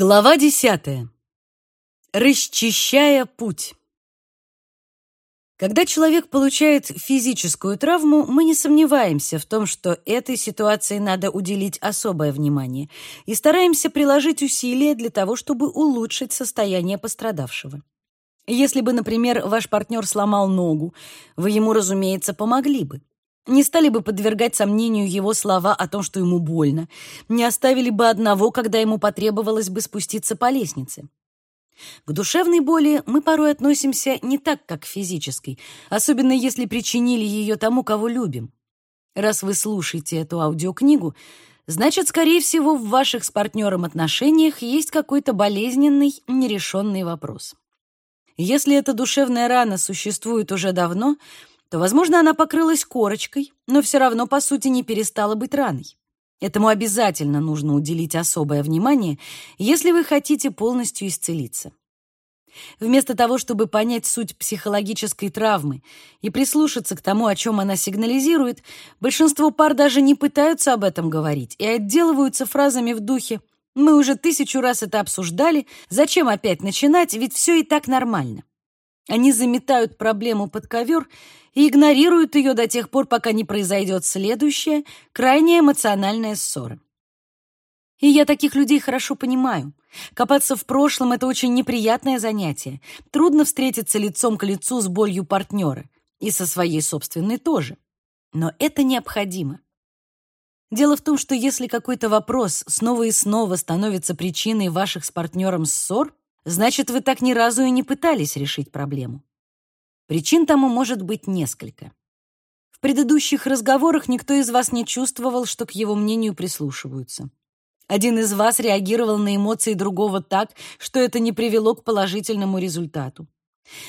Глава десятая. Расчищая путь. Когда человек получает физическую травму, мы не сомневаемся в том, что этой ситуации надо уделить особое внимание и стараемся приложить усилия для того, чтобы улучшить состояние пострадавшего. Если бы, например, ваш партнер сломал ногу, вы ему, разумеется, помогли бы не стали бы подвергать сомнению его слова о том, что ему больно, не оставили бы одного, когда ему потребовалось бы спуститься по лестнице. К душевной боли мы порой относимся не так, как к физической, особенно если причинили ее тому, кого любим. Раз вы слушаете эту аудиокнигу, значит, скорее всего, в ваших с партнером отношениях есть какой-то болезненный, нерешенный вопрос. Если эта душевная рана существует уже давно, то, возможно, она покрылась корочкой, но все равно, по сути, не перестала быть раной. Этому обязательно нужно уделить особое внимание, если вы хотите полностью исцелиться. Вместо того, чтобы понять суть психологической травмы и прислушаться к тому, о чем она сигнализирует, большинство пар даже не пытаются об этом говорить и отделываются фразами в духе «Мы уже тысячу раз это обсуждали, зачем опять начинать, ведь все и так нормально». Они заметают проблему под ковер и игнорируют ее до тех пор, пока не произойдет следующая, крайне эмоциональная ссора. И я таких людей хорошо понимаю. Копаться в прошлом — это очень неприятное занятие. Трудно встретиться лицом к лицу с болью партнера. И со своей собственной тоже. Но это необходимо. Дело в том, что если какой-то вопрос снова и снова становится причиной ваших с партнером ссор, Значит, вы так ни разу и не пытались решить проблему. Причин тому может быть несколько. В предыдущих разговорах никто из вас не чувствовал, что к его мнению прислушиваются. Один из вас реагировал на эмоции другого так, что это не привело к положительному результату.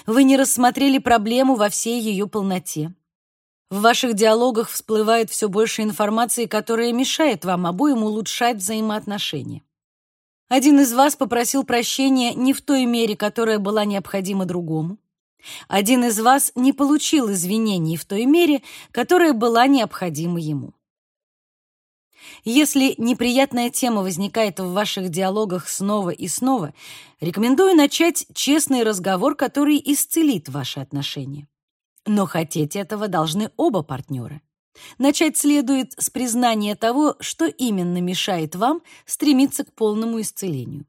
Вы не рассмотрели проблему во всей ее полноте. В ваших диалогах всплывает все больше информации, которая мешает вам обоим улучшать взаимоотношения. Один из вас попросил прощения не в той мере, которая была необходима другому. Один из вас не получил извинений в той мере, которая была необходима ему. Если неприятная тема возникает в ваших диалогах снова и снова, рекомендую начать честный разговор, который исцелит ваши отношения. Но хотеть этого должны оба партнера. Начать следует с признания того, что именно мешает вам стремиться к полному исцелению.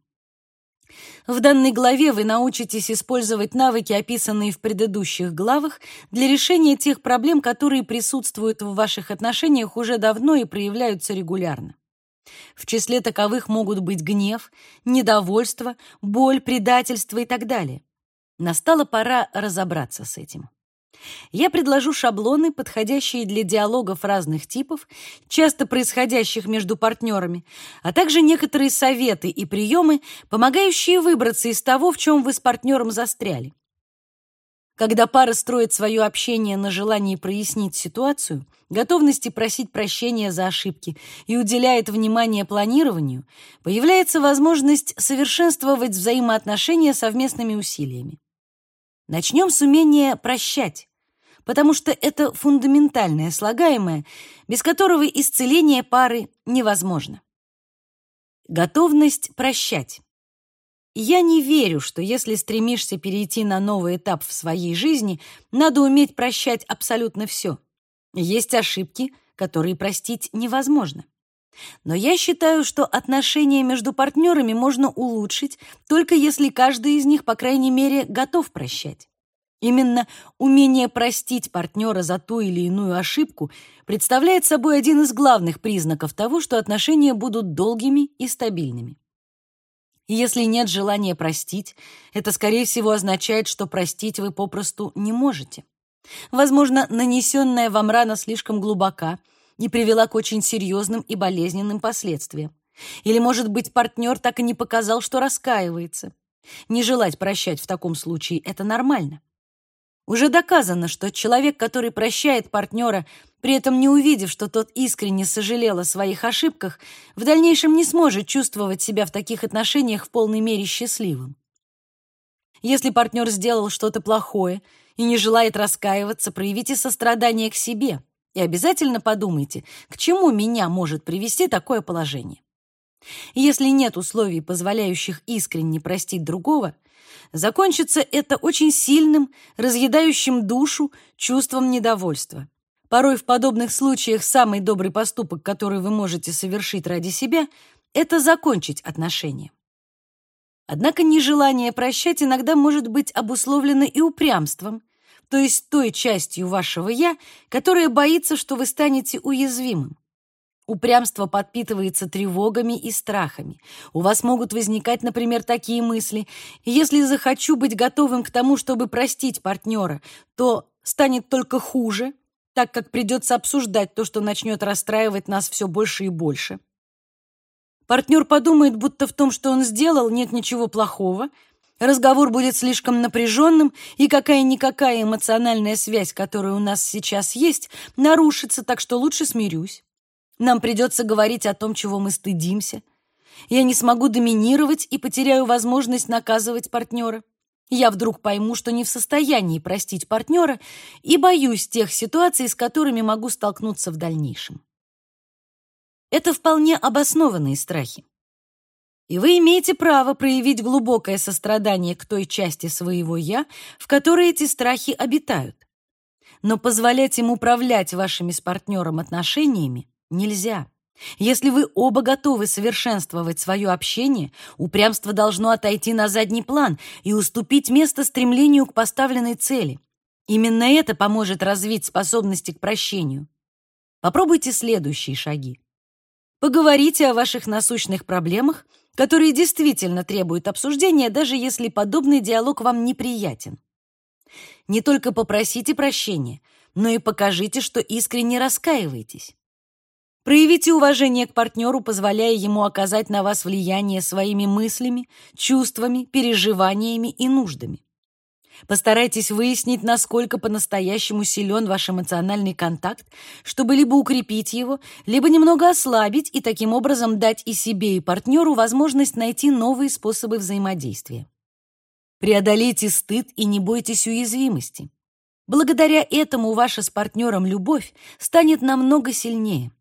В данной главе вы научитесь использовать навыки, описанные в предыдущих главах, для решения тех проблем, которые присутствуют в ваших отношениях уже давно и проявляются регулярно. В числе таковых могут быть гнев, недовольство, боль, предательство и так далее. Настала пора разобраться с этим. Я предложу шаблоны, подходящие для диалогов разных типов, часто происходящих между партнерами, а также некоторые советы и приемы, помогающие выбраться из того, в чем вы с партнером застряли. Когда пара строит свое общение на желании прояснить ситуацию, готовности просить прощения за ошибки и уделяет внимание планированию, появляется возможность совершенствовать взаимоотношения совместными усилиями. Начнем с умения прощать потому что это фундаментальное слагаемое, без которого исцеление пары невозможно. Готовность прощать. Я не верю, что если стремишься перейти на новый этап в своей жизни, надо уметь прощать абсолютно все. Есть ошибки, которые простить невозможно. Но я считаю, что отношения между партнерами можно улучшить, только если каждый из них, по крайней мере, готов прощать. Именно умение простить партнера за ту или иную ошибку представляет собой один из главных признаков того, что отношения будут долгими и стабильными. если нет желания простить, это, скорее всего, означает, что простить вы попросту не можете. Возможно, нанесенная вам рана слишком глубока и привела к очень серьезным и болезненным последствиям. Или, может быть, партнер так и не показал, что раскаивается. Не желать прощать в таком случае – это нормально. Уже доказано, что человек, который прощает партнера, при этом не увидев, что тот искренне сожалел о своих ошибках, в дальнейшем не сможет чувствовать себя в таких отношениях в полной мере счастливым. Если партнер сделал что-то плохое и не желает раскаиваться, проявите сострадание к себе и обязательно подумайте, к чему меня может привести такое положение. Если нет условий, позволяющих искренне простить другого, закончится это очень сильным, разъедающим душу чувством недовольства. Порой в подобных случаях самый добрый поступок, который вы можете совершить ради себя, это закончить отношения. Однако нежелание прощать иногда может быть обусловлено и упрямством, то есть той частью вашего «я», которая боится, что вы станете уязвимым. Упрямство подпитывается тревогами и страхами. У вас могут возникать, например, такие мысли. Если захочу быть готовым к тому, чтобы простить партнера, то станет только хуже, так как придется обсуждать то, что начнет расстраивать нас все больше и больше. Партнер подумает, будто в том, что он сделал, нет ничего плохого. Разговор будет слишком напряженным, и какая-никакая эмоциональная связь, которая у нас сейчас есть, нарушится, так что лучше смирюсь. Нам придется говорить о том, чего мы стыдимся. Я не смогу доминировать и потеряю возможность наказывать партнера. Я вдруг пойму, что не в состоянии простить партнера и боюсь тех ситуаций, с которыми могу столкнуться в дальнейшем. Это вполне обоснованные страхи. И вы имеете право проявить глубокое сострадание к той части своего «я», в которой эти страхи обитают. Но позволять им управлять вашими с партнером отношениями Нельзя. Если вы оба готовы совершенствовать свое общение, упрямство должно отойти на задний план и уступить место стремлению к поставленной цели. Именно это поможет развить способности к прощению. Попробуйте следующие шаги. Поговорите о ваших насущных проблемах, которые действительно требуют обсуждения, даже если подобный диалог вам неприятен. Не только попросите прощения, но и покажите, что искренне раскаиваетесь. Проявите уважение к партнеру, позволяя ему оказать на вас влияние своими мыслями, чувствами, переживаниями и нуждами. Постарайтесь выяснить, насколько по-настоящему силен ваш эмоциональный контакт, чтобы либо укрепить его, либо немного ослабить и таким образом дать и себе, и партнеру возможность найти новые способы взаимодействия. Преодолейте стыд и не бойтесь уязвимости. Благодаря этому ваша с партнером любовь станет намного сильнее.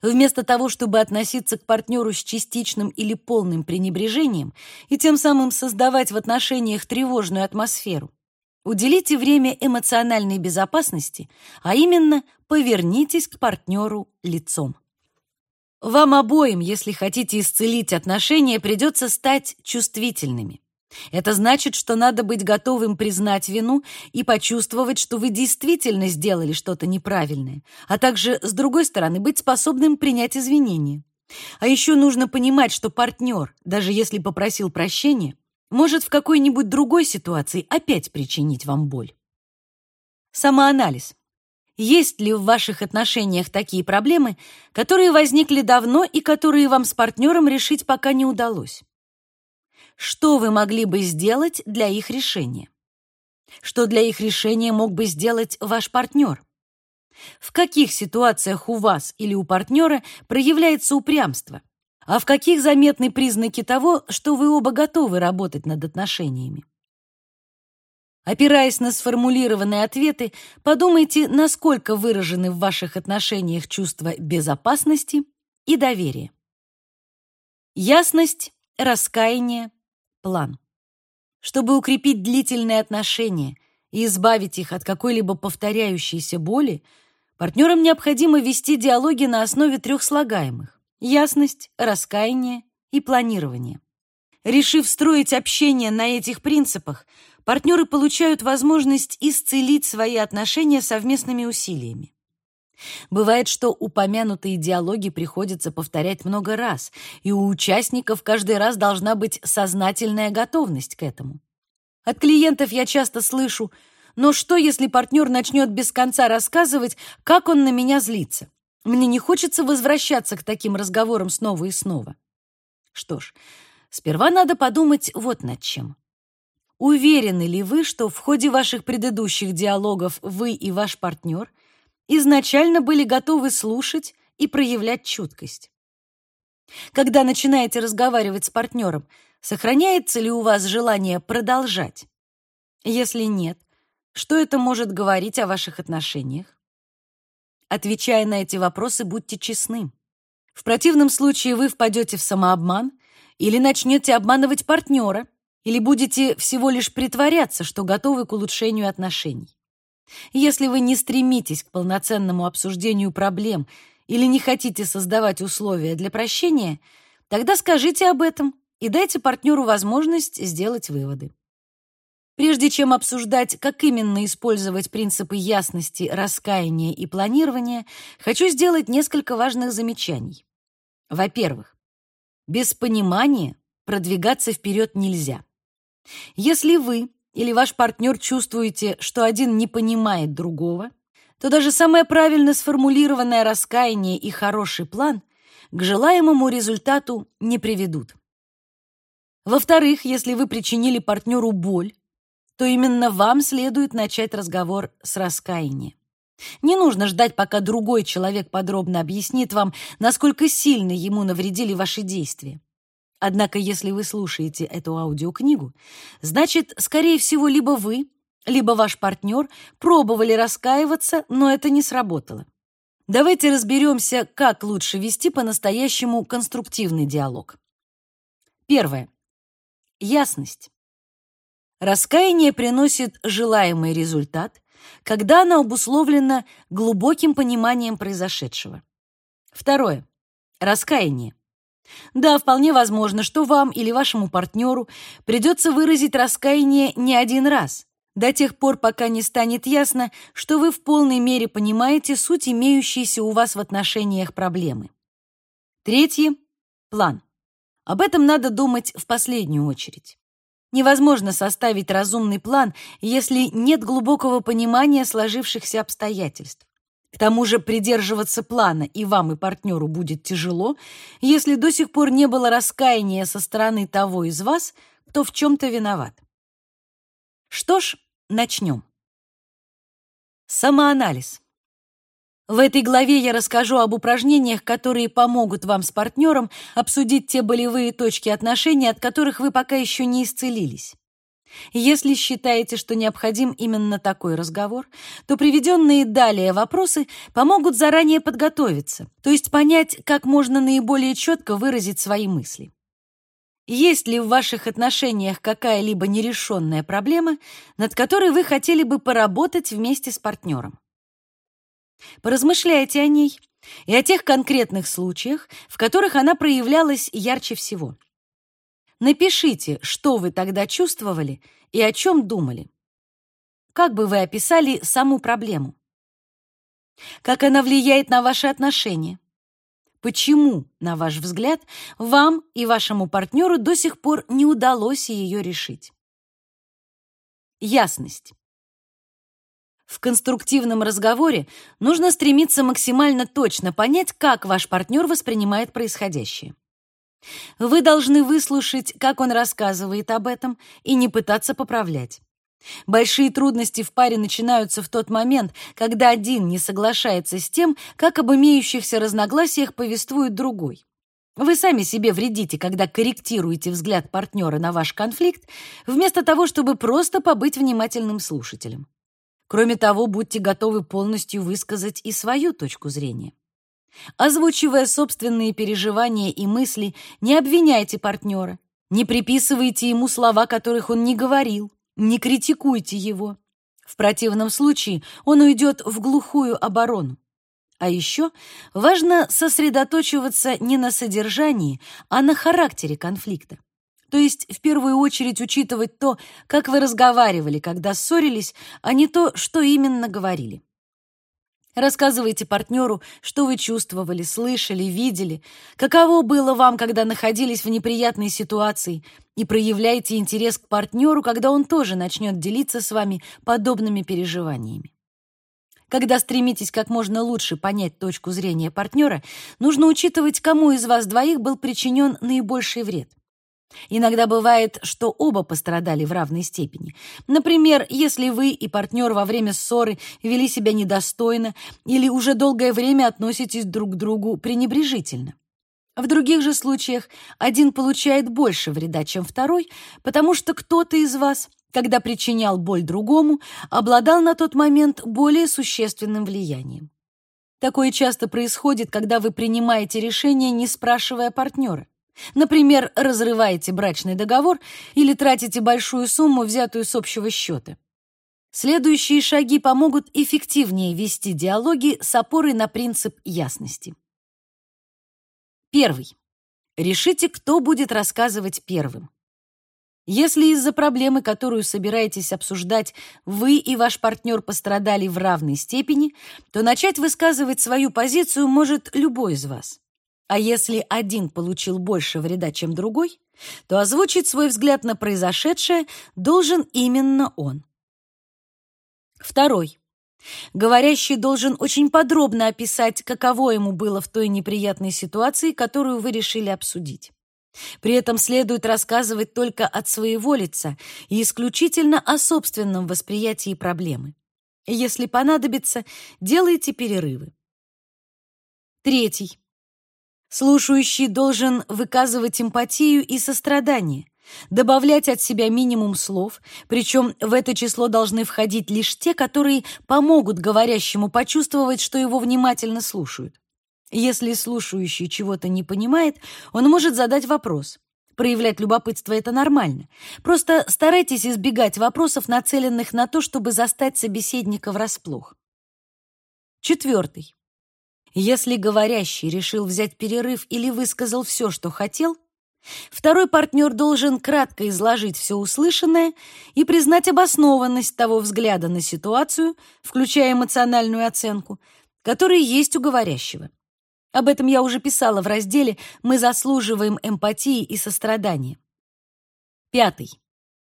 Вместо того, чтобы относиться к партнеру с частичным или полным пренебрежением и тем самым создавать в отношениях тревожную атмосферу, уделите время эмоциональной безопасности, а именно повернитесь к партнеру лицом. Вам обоим, если хотите исцелить отношения, придется стать чувствительными. Это значит, что надо быть готовым признать вину и почувствовать, что вы действительно сделали что-то неправильное, а также, с другой стороны, быть способным принять извинения. А еще нужно понимать, что партнер, даже если попросил прощения, может в какой-нибудь другой ситуации опять причинить вам боль. Самоанализ. Есть ли в ваших отношениях такие проблемы, которые возникли давно и которые вам с партнером решить пока не удалось? Что вы могли бы сделать для их решения? Что для их решения мог бы сделать ваш партнер? В каких ситуациях у вас или у партнера проявляется упрямство? А в каких заметны признаки того, что вы оба готовы работать над отношениями? Опираясь на сформулированные ответы, подумайте, насколько выражены в ваших отношениях чувства безопасности и доверия. Ясность, раскаяние, план. Чтобы укрепить длительные отношения и избавить их от какой-либо повторяющейся боли, партнерам необходимо вести диалоги на основе трех слагаемых – ясность, раскаяние и планирование. Решив строить общение на этих принципах, партнеры получают возможность исцелить свои отношения совместными усилиями. Бывает, что упомянутые диалоги приходится повторять много раз, и у участников каждый раз должна быть сознательная готовность к этому. От клиентов я часто слышу, но что, если партнер начнет без конца рассказывать, как он на меня злится? Мне не хочется возвращаться к таким разговорам снова и снова. Что ж, сперва надо подумать вот над чем. Уверены ли вы, что в ходе ваших предыдущих диалогов вы и ваш партнер – изначально были готовы слушать и проявлять чуткость. Когда начинаете разговаривать с партнером, сохраняется ли у вас желание продолжать? Если нет, что это может говорить о ваших отношениях? Отвечая на эти вопросы, будьте честны. В противном случае вы впадете в самообман или начнете обманывать партнера, или будете всего лишь притворяться, что готовы к улучшению отношений. Если вы не стремитесь к полноценному обсуждению проблем или не хотите создавать условия для прощения, тогда скажите об этом и дайте партнеру возможность сделать выводы. Прежде чем обсуждать, как именно использовать принципы ясности, раскаяния и планирования, хочу сделать несколько важных замечаний. Во-первых, без понимания продвигаться вперед нельзя. Если вы или ваш партнер чувствуете, что один не понимает другого, то даже самое правильно сформулированное раскаяние и хороший план к желаемому результату не приведут. Во-вторых, если вы причинили партнеру боль, то именно вам следует начать разговор с раскаяния. Не нужно ждать, пока другой человек подробно объяснит вам, насколько сильно ему навредили ваши действия. Однако, если вы слушаете эту аудиокнигу, значит, скорее всего, либо вы, либо ваш партнер пробовали раскаиваться, но это не сработало. Давайте разберемся, как лучше вести по-настоящему конструктивный диалог. Первое. Ясность. Раскаяние приносит желаемый результат, когда оно обусловлено глубоким пониманием произошедшего. Второе. Раскаяние. Да, вполне возможно, что вам или вашему партнеру придется выразить раскаяние не один раз, до тех пор, пока не станет ясно, что вы в полной мере понимаете суть имеющейся у вас в отношениях проблемы. Третье – план. Об этом надо думать в последнюю очередь. Невозможно составить разумный план, если нет глубокого понимания сложившихся обстоятельств. К тому же придерживаться плана и вам, и партнеру будет тяжело, если до сих пор не было раскаяния со стороны того из вас, кто в чем-то виноват. Что ж, начнем. Самоанализ. В этой главе я расскажу об упражнениях, которые помогут вам с партнером обсудить те болевые точки отношений, от которых вы пока еще не исцелились. Если считаете, что необходим именно такой разговор, то приведенные далее вопросы помогут заранее подготовиться, то есть понять, как можно наиболее четко выразить свои мысли. Есть ли в ваших отношениях какая-либо нерешенная проблема, над которой вы хотели бы поработать вместе с партнером? Поразмышляйте о ней и о тех конкретных случаях, в которых она проявлялась ярче всего. Напишите, что вы тогда чувствовали и о чем думали. Как бы вы описали саму проблему? Как она влияет на ваши отношения? Почему, на ваш взгляд, вам и вашему партнеру до сих пор не удалось ее решить? Ясность. В конструктивном разговоре нужно стремиться максимально точно понять, как ваш партнер воспринимает происходящее. Вы должны выслушать, как он рассказывает об этом, и не пытаться поправлять. Большие трудности в паре начинаются в тот момент, когда один не соглашается с тем, как об имеющихся разногласиях повествует другой. Вы сами себе вредите, когда корректируете взгляд партнера на ваш конфликт, вместо того, чтобы просто побыть внимательным слушателем. Кроме того, будьте готовы полностью высказать и свою точку зрения. Озвучивая собственные переживания и мысли, не обвиняйте партнера, не приписывайте ему слова, которых он не говорил, не критикуйте его. В противном случае он уйдет в глухую оборону. А еще важно сосредоточиваться не на содержании, а на характере конфликта. То есть в первую очередь учитывать то, как вы разговаривали, когда ссорились, а не то, что именно говорили. Рассказывайте партнеру, что вы чувствовали, слышали, видели, каково было вам, когда находились в неприятной ситуации, и проявляйте интерес к партнеру, когда он тоже начнет делиться с вами подобными переживаниями. Когда стремитесь как можно лучше понять точку зрения партнера, нужно учитывать, кому из вас двоих был причинен наибольший вред. Иногда бывает, что оба пострадали в равной степени. Например, если вы и партнер во время ссоры вели себя недостойно или уже долгое время относитесь друг к другу пренебрежительно. В других же случаях один получает больше вреда, чем второй, потому что кто-то из вас, когда причинял боль другому, обладал на тот момент более существенным влиянием. Такое часто происходит, когда вы принимаете решение, не спрашивая партнера. Например, разрываете брачный договор или тратите большую сумму, взятую с общего счета. Следующие шаги помогут эффективнее вести диалоги с опорой на принцип ясности. Первый. Решите, кто будет рассказывать первым. Если из-за проблемы, которую собираетесь обсуждать, вы и ваш партнер пострадали в равной степени, то начать высказывать свою позицию может любой из вас. А если один получил больше вреда, чем другой, то озвучить свой взгляд на произошедшее должен именно он. Второй. Говорящий должен очень подробно описать, каково ему было в той неприятной ситуации, которую вы решили обсудить. При этом следует рассказывать только от своего лица и исключительно о собственном восприятии проблемы. Если понадобится, делайте перерывы. Третий. Слушающий должен выказывать эмпатию и сострадание, добавлять от себя минимум слов, причем в это число должны входить лишь те, которые помогут говорящему почувствовать, что его внимательно слушают. Если слушающий чего-то не понимает, он может задать вопрос. Проявлять любопытство — это нормально. Просто старайтесь избегать вопросов, нацеленных на то, чтобы застать собеседника врасплох. Четвертый. Если говорящий решил взять перерыв или высказал все, что хотел, второй партнер должен кратко изложить все услышанное и признать обоснованность того взгляда на ситуацию, включая эмоциональную оценку, который есть у говорящего. Об этом я уже писала в разделе «Мы заслуживаем эмпатии и сострадания». Пятый.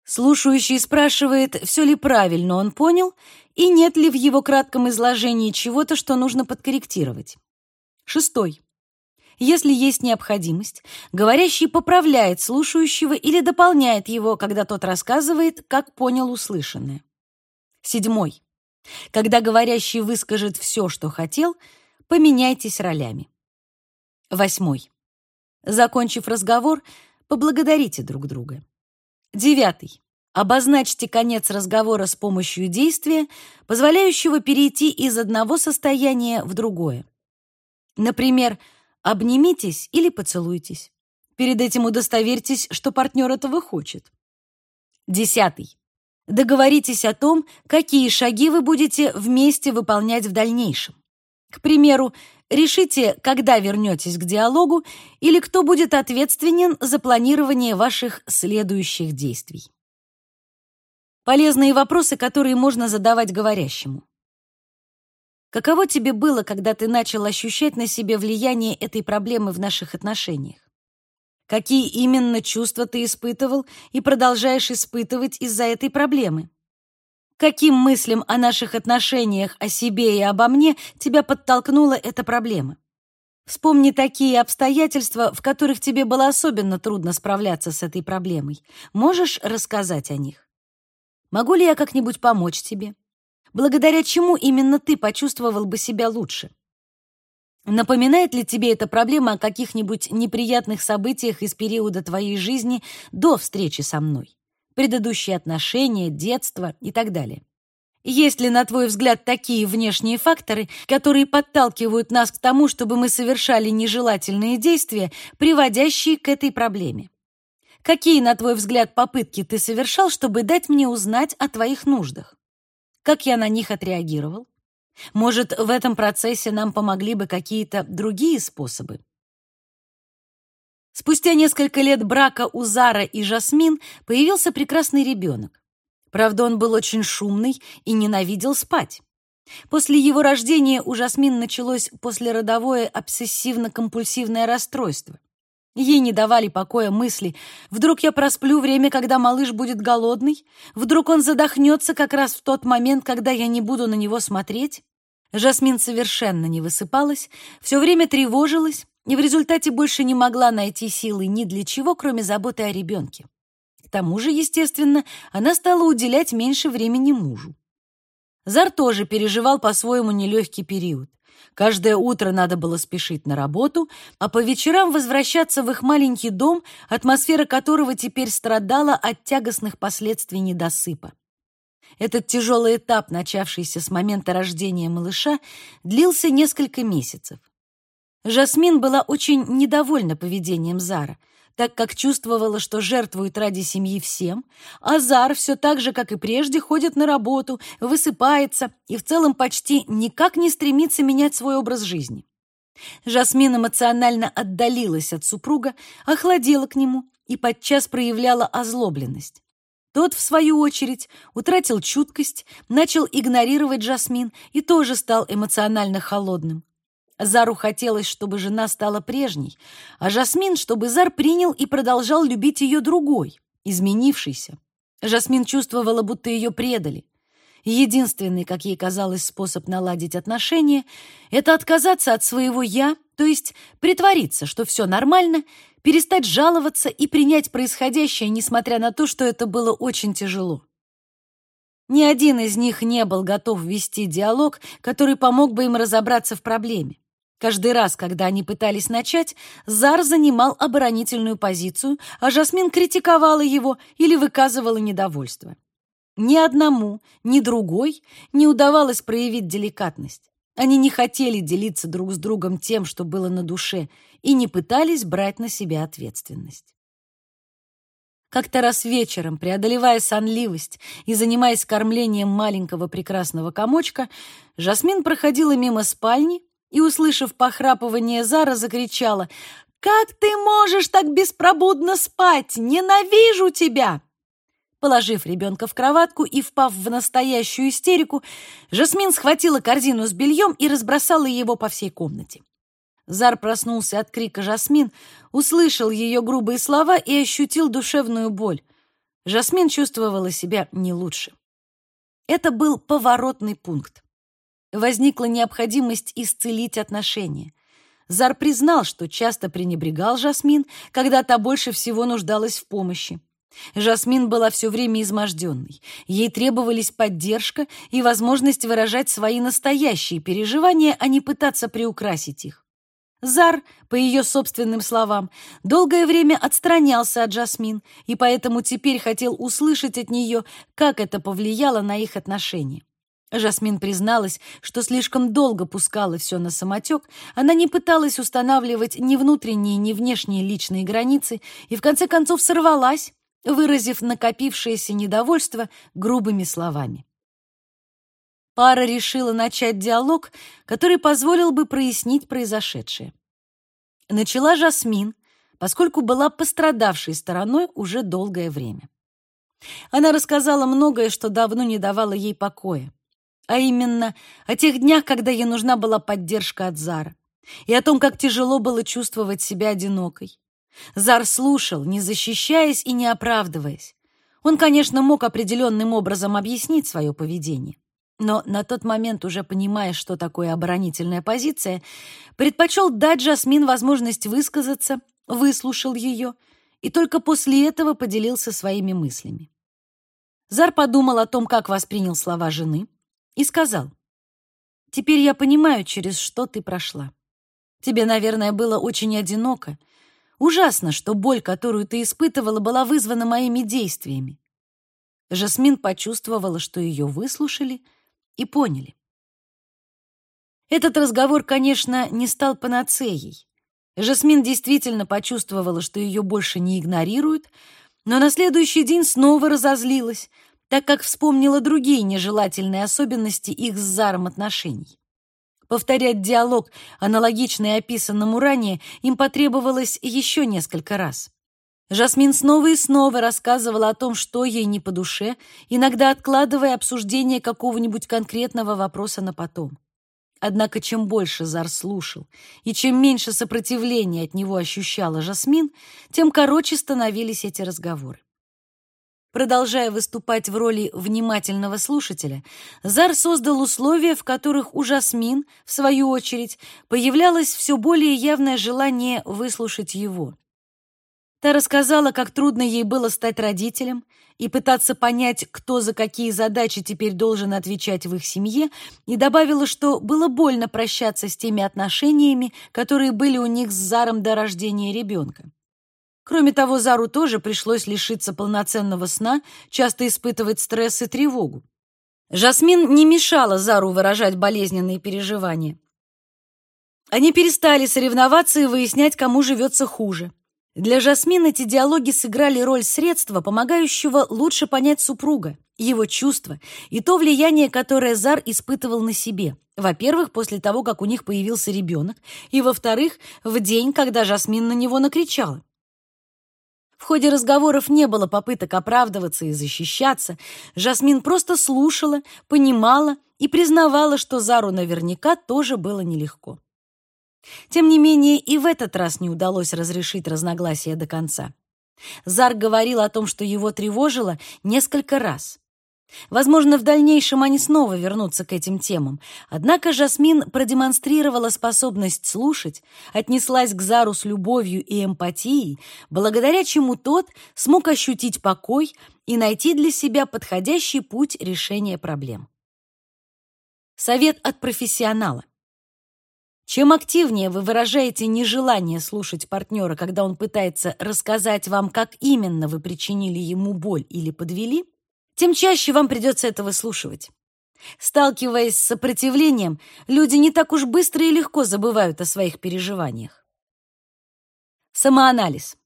Слушающий спрашивает, все ли правильно он понял и нет ли в его кратком изложении чего-то, что нужно подкорректировать. Шестой. Если есть необходимость, говорящий поправляет слушающего или дополняет его, когда тот рассказывает, как понял услышанное. Седьмой. Когда говорящий выскажет все, что хотел, поменяйтесь ролями. Восьмой. Закончив разговор, поблагодарите друг друга. Девятый. Обозначьте конец разговора с помощью действия, позволяющего перейти из одного состояния в другое. Например, обнимитесь или поцелуйтесь. Перед этим удостоверьтесь, что партнер этого хочет. Десятый. Договоритесь о том, какие шаги вы будете вместе выполнять в дальнейшем. К примеру, решите, когда вернетесь к диалогу или кто будет ответственен за планирование ваших следующих действий. Полезные вопросы, которые можно задавать говорящему. Каково тебе было, когда ты начал ощущать на себе влияние этой проблемы в наших отношениях? Какие именно чувства ты испытывал и продолжаешь испытывать из-за этой проблемы? Каким мыслям о наших отношениях, о себе и обо мне тебя подтолкнула эта проблема? Вспомни такие обстоятельства, в которых тебе было особенно трудно справляться с этой проблемой. Можешь рассказать о них? Могу ли я как-нибудь помочь тебе? Благодаря чему именно ты почувствовал бы себя лучше? Напоминает ли тебе эта проблема о каких-нибудь неприятных событиях из периода твоей жизни до встречи со мной? предыдущие отношения, детство и так далее. Есть ли, на твой взгляд, такие внешние факторы, которые подталкивают нас к тому, чтобы мы совершали нежелательные действия, приводящие к этой проблеме? Какие, на твой взгляд, попытки ты совершал, чтобы дать мне узнать о твоих нуждах? Как я на них отреагировал? Может, в этом процессе нам помогли бы какие-то другие способы? Спустя несколько лет брака у Зара и Жасмин появился прекрасный ребенок. Правда, он был очень шумный и ненавидел спать. После его рождения у Жасмин началось послеродовое обсессивно-компульсивное расстройство. Ей не давали покоя мысли, вдруг я просплю время, когда малыш будет голодный, вдруг он задохнется как раз в тот момент, когда я не буду на него смотреть. Жасмин совершенно не высыпалась, все время тревожилась, и в результате больше не могла найти силы ни для чего, кроме заботы о ребенке. К тому же, естественно, она стала уделять меньше времени мужу. Зар тоже переживал по-своему нелегкий период. Каждое утро надо было спешить на работу, а по вечерам возвращаться в их маленький дом, атмосфера которого теперь страдала от тягостных последствий недосыпа. Этот тяжелый этап, начавшийся с момента рождения малыша, длился несколько месяцев. Жасмин была очень недовольна поведением Зара, так как чувствовала, что жертвует ради семьи всем, а Зар все так же, как и прежде, ходит на работу, высыпается и в целом почти никак не стремится менять свой образ жизни. Жасмин эмоционально отдалилась от супруга, охладела к нему и подчас проявляла озлобленность. Тот, в свою очередь, утратил чуткость, начал игнорировать Жасмин и тоже стал эмоционально холодным. Зару хотелось, чтобы жена стала прежней, а Жасмин, чтобы Зар принял и продолжал любить ее другой, изменившейся. Жасмин чувствовала, будто ее предали. Единственный, как ей казалось, способ наладить отношения — это отказаться от своего «я», то есть притвориться, что все нормально, перестать жаловаться и принять происходящее, несмотря на то, что это было очень тяжело. Ни один из них не был готов вести диалог, который помог бы им разобраться в проблеме. Каждый раз, когда они пытались начать, Зар занимал оборонительную позицию, а Жасмин критиковала его или выказывала недовольство. Ни одному, ни другой не удавалось проявить деликатность. Они не хотели делиться друг с другом тем, что было на душе, и не пытались брать на себя ответственность. Как-то раз вечером, преодолевая сонливость и занимаясь кормлением маленького прекрасного комочка, Жасмин проходила мимо спальни и, услышав похрапывание Зара, закричала «Как ты можешь так беспробудно спать? Ненавижу тебя!» Положив ребенка в кроватку и впав в настоящую истерику, Жасмин схватила корзину с бельем и разбросала его по всей комнате. Зар проснулся от крика Жасмин, услышал ее грубые слова и ощутил душевную боль. Жасмин чувствовала себя не лучше. Это был поворотный пункт. Возникла необходимость исцелить отношения. Зар признал, что часто пренебрегал Жасмин, когда та больше всего нуждалась в помощи. Жасмин была все время изможденной. Ей требовались поддержка и возможность выражать свои настоящие переживания, а не пытаться приукрасить их. Зар, по ее собственным словам, долгое время отстранялся от Жасмин и поэтому теперь хотел услышать от нее, как это повлияло на их отношения. Жасмин призналась, что слишком долго пускала все на самотек, она не пыталась устанавливать ни внутренние, ни внешние личные границы и в конце концов сорвалась, выразив накопившееся недовольство грубыми словами. Пара решила начать диалог, который позволил бы прояснить произошедшее. Начала Жасмин, поскольку была пострадавшей стороной уже долгое время. Она рассказала многое, что давно не давало ей покоя, а именно о тех днях, когда ей нужна была поддержка от Зара, и о том, как тяжело было чувствовать себя одинокой, Зар слушал, не защищаясь и не оправдываясь. Он, конечно, мог определенным образом объяснить свое поведение, но на тот момент, уже понимая, что такое оборонительная позиция, предпочел дать Жасмин возможность высказаться, выслушал ее и только после этого поделился своими мыслями. Зар подумал о том, как воспринял слова жены, и сказал, «Теперь я понимаю, через что ты прошла. Тебе, наверное, было очень одиноко, Ужасно, что боль, которую ты испытывала, была вызвана моими действиями. Жасмин почувствовала, что ее выслушали и поняли. Этот разговор, конечно, не стал панацеей. Жасмин действительно почувствовала, что ее больше не игнорируют, но на следующий день снова разозлилась, так как вспомнила другие нежелательные особенности их с Заром отношений. Повторять диалог, аналогичный описанному ранее, им потребовалось еще несколько раз. Жасмин снова и снова рассказывала о том, что ей не по душе, иногда откладывая обсуждение какого-нибудь конкретного вопроса на потом. Однако чем больше Зар слушал и чем меньше сопротивления от него ощущала Жасмин, тем короче становились эти разговоры. Продолжая выступать в роли внимательного слушателя, Зар создал условия, в которых у Жасмин, в свою очередь, появлялось все более явное желание выслушать его. Та рассказала, как трудно ей было стать родителем и пытаться понять, кто за какие задачи теперь должен отвечать в их семье, и добавила, что было больно прощаться с теми отношениями, которые были у них с Заром до рождения ребенка. Кроме того, Зару тоже пришлось лишиться полноценного сна, часто испытывать стресс и тревогу. Жасмин не мешала Зару выражать болезненные переживания. Они перестали соревноваться и выяснять, кому живется хуже. Для Жасмин эти диалоги сыграли роль средства, помогающего лучше понять супруга, его чувства и то влияние, которое Зар испытывал на себе. Во-первых, после того, как у них появился ребенок, и, во-вторых, в день, когда Жасмин на него накричала. В ходе разговоров не было попыток оправдываться и защищаться. Жасмин просто слушала, понимала и признавала, что Зару наверняка тоже было нелегко. Тем не менее, и в этот раз не удалось разрешить разногласия до конца. Зар говорил о том, что его тревожило несколько раз. Возможно, в дальнейшем они снова вернутся к этим темам. Однако Жасмин продемонстрировала способность слушать, отнеслась к Зару с любовью и эмпатией, благодаря чему тот смог ощутить покой и найти для себя подходящий путь решения проблем. Совет от профессионала. Чем активнее вы выражаете нежелание слушать партнера, когда он пытается рассказать вам, как именно вы причинили ему боль или подвели, тем чаще вам придется это выслушивать. Сталкиваясь с сопротивлением, люди не так уж быстро и легко забывают о своих переживаниях. Самоанализ.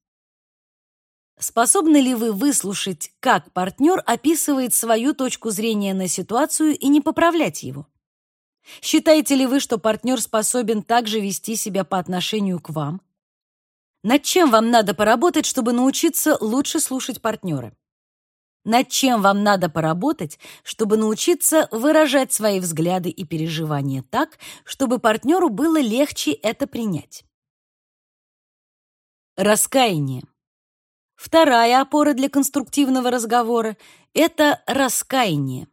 Способны ли вы выслушать, как партнер описывает свою точку зрения на ситуацию и не поправлять его? Считаете ли вы, что партнер способен также вести себя по отношению к вам? Над чем вам надо поработать, чтобы научиться лучше слушать партнера? Над чем вам надо поработать, чтобы научиться выражать свои взгляды и переживания так, чтобы партнеру было легче это принять? Раскаяние. Вторая опора для конструктивного разговора – это раскаяние.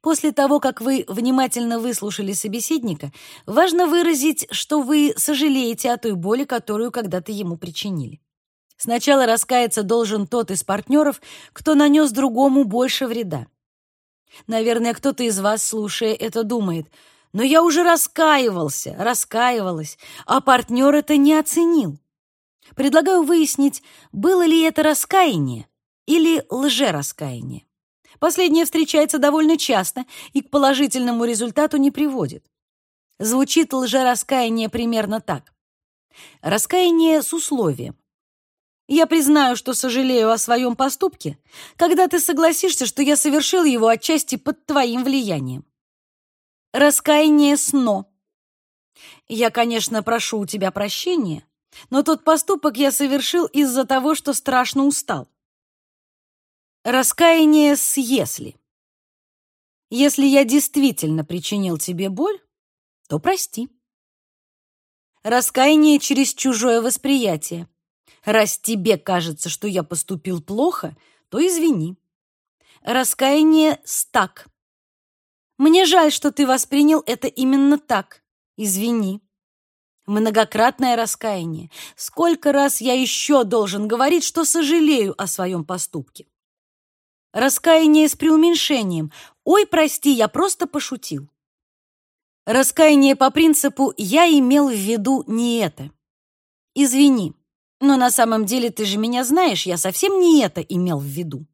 После того, как вы внимательно выслушали собеседника, важно выразить, что вы сожалеете о той боли, которую когда-то ему причинили. Сначала раскаяться должен тот из партнеров, кто нанес другому больше вреда. Наверное, кто-то из вас, слушая это, думает, но я уже раскаивался, раскаивалась, а партнер это не оценил. Предлагаю выяснить, было ли это раскаяние или лжераскаяние. Последнее встречается довольно часто и к положительному результату не приводит. Звучит лжераскаяние примерно так. Раскаяние с условием. Я признаю, что сожалею о своем поступке, когда ты согласишься, что я совершил его отчасти под твоим влиянием. Раскаяние с «но». Я, конечно, прошу у тебя прощения, но тот поступок я совершил из-за того, что страшно устал. Раскаяние с «если». Если я действительно причинил тебе боль, то прости. Раскаяние через чужое восприятие. Раз тебе кажется, что я поступил плохо, то извини. Раскаяние с «так». Мне жаль, что ты воспринял это именно так. Извини. Многократное раскаяние. Сколько раз я еще должен говорить, что сожалею о своем поступке? Раскаяние с преуменьшением. «Ой, прости, я просто пошутил». Раскаяние по принципу «я имел в виду не это». «Извини, но на самом деле ты же меня знаешь, я совсем не это имел в виду».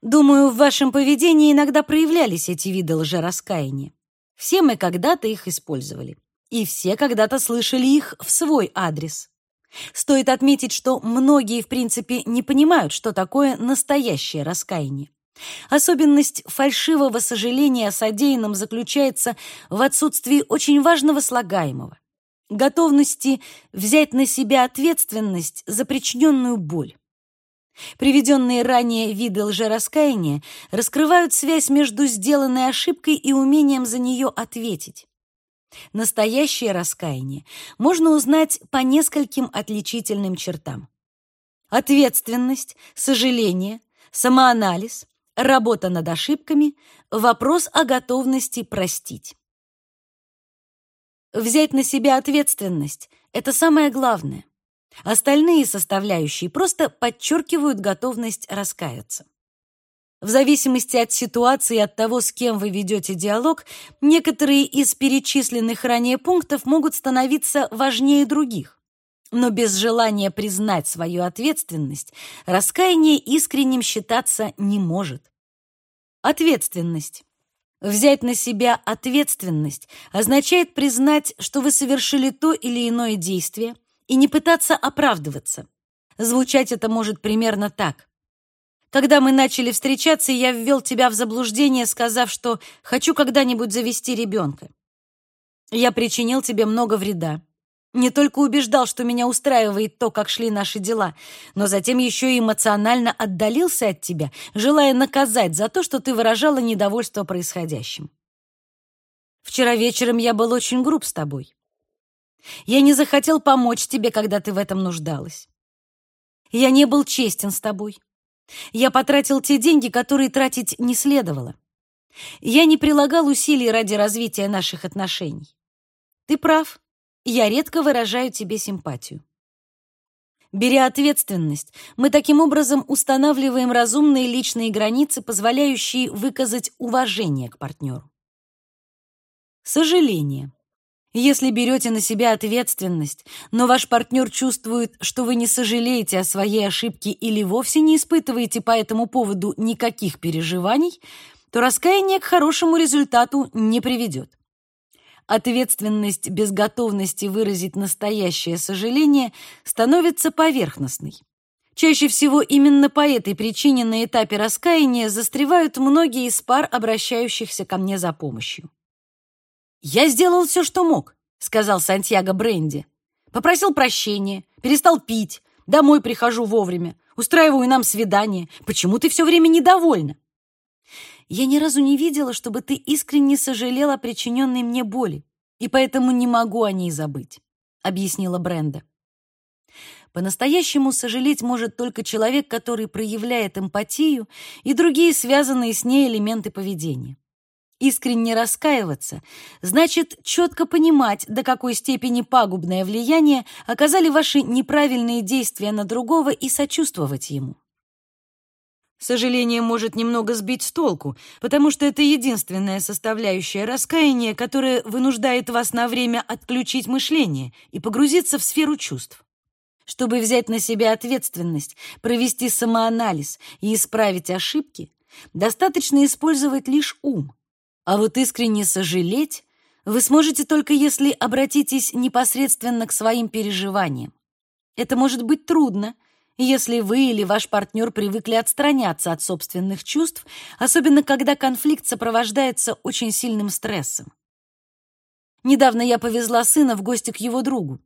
Думаю, в вашем поведении иногда проявлялись эти виды лжераскаяния. Все мы когда-то их использовали. И все когда-то слышали их в свой адрес. Стоит отметить, что многие, в принципе, не понимают, что такое настоящее раскаяние. Особенность фальшивого сожаления о содеянном заключается в отсутствии очень важного слагаемого – готовности взять на себя ответственность за причиненную боль. Приведенные ранее виды лжераскаяния раскрывают связь между сделанной ошибкой и умением за нее ответить. Настоящее раскаяние можно узнать по нескольким отличительным чертам. Ответственность, сожаление, самоанализ, работа над ошибками, вопрос о готовности простить. Взять на себя ответственность – это самое главное. Остальные составляющие просто подчеркивают готовность раскаяться. В зависимости от ситуации и от того, с кем вы ведете диалог, некоторые из перечисленных ранее пунктов могут становиться важнее других. Но без желания признать свою ответственность раскаяние искренним считаться не может. Ответственность. Взять на себя ответственность означает признать, что вы совершили то или иное действие, и не пытаться оправдываться. Звучать это может примерно так. Когда мы начали встречаться, я ввел тебя в заблуждение, сказав, что хочу когда-нибудь завести ребенка. Я причинил тебе много вреда. Не только убеждал, что меня устраивает то, как шли наши дела, но затем еще и эмоционально отдалился от тебя, желая наказать за то, что ты выражала недовольство происходящим. Вчера вечером я был очень груб с тобой. Я не захотел помочь тебе, когда ты в этом нуждалась. Я не был честен с тобой. Я потратил те деньги, которые тратить не следовало. Я не прилагал усилий ради развития наших отношений. Ты прав. Я редко выражаю тебе симпатию. Беря ответственность, мы таким образом устанавливаем разумные личные границы, позволяющие выказать уважение к партнеру. Сожаление. Если берете на себя ответственность, но ваш партнер чувствует, что вы не сожалеете о своей ошибке или вовсе не испытываете по этому поводу никаких переживаний, то раскаяние к хорошему результату не приведет. Ответственность без готовности выразить настоящее сожаление становится поверхностной. Чаще всего именно по этой причине на этапе раскаяния застревают многие из пар, обращающихся ко мне за помощью. «Я сделал все, что мог», — сказал Сантьяго Бренди. «Попросил прощения, перестал пить, домой прихожу вовремя, устраиваю нам свидание. Почему ты все время недовольна?» «Я ни разу не видела, чтобы ты искренне сожалела о причиненной мне боли, и поэтому не могу о ней забыть», — объяснила Бренда. По-настоящему сожалеть может только человек, который проявляет эмпатию и другие связанные с ней элементы поведения. Искренне раскаиваться значит четко понимать, до какой степени пагубное влияние оказали ваши неправильные действия на другого и сочувствовать ему. Сожаление может немного сбить с толку, потому что это единственная составляющая раскаяния, которая вынуждает вас на время отключить мышление и погрузиться в сферу чувств. Чтобы взять на себя ответственность, провести самоанализ и исправить ошибки, достаточно использовать лишь ум. А вот искренне сожалеть вы сможете только если обратитесь непосредственно к своим переживаниям. Это может быть трудно, если вы или ваш партнер привыкли отстраняться от собственных чувств, особенно когда конфликт сопровождается очень сильным стрессом. Недавно я повезла сына в гости к его другу.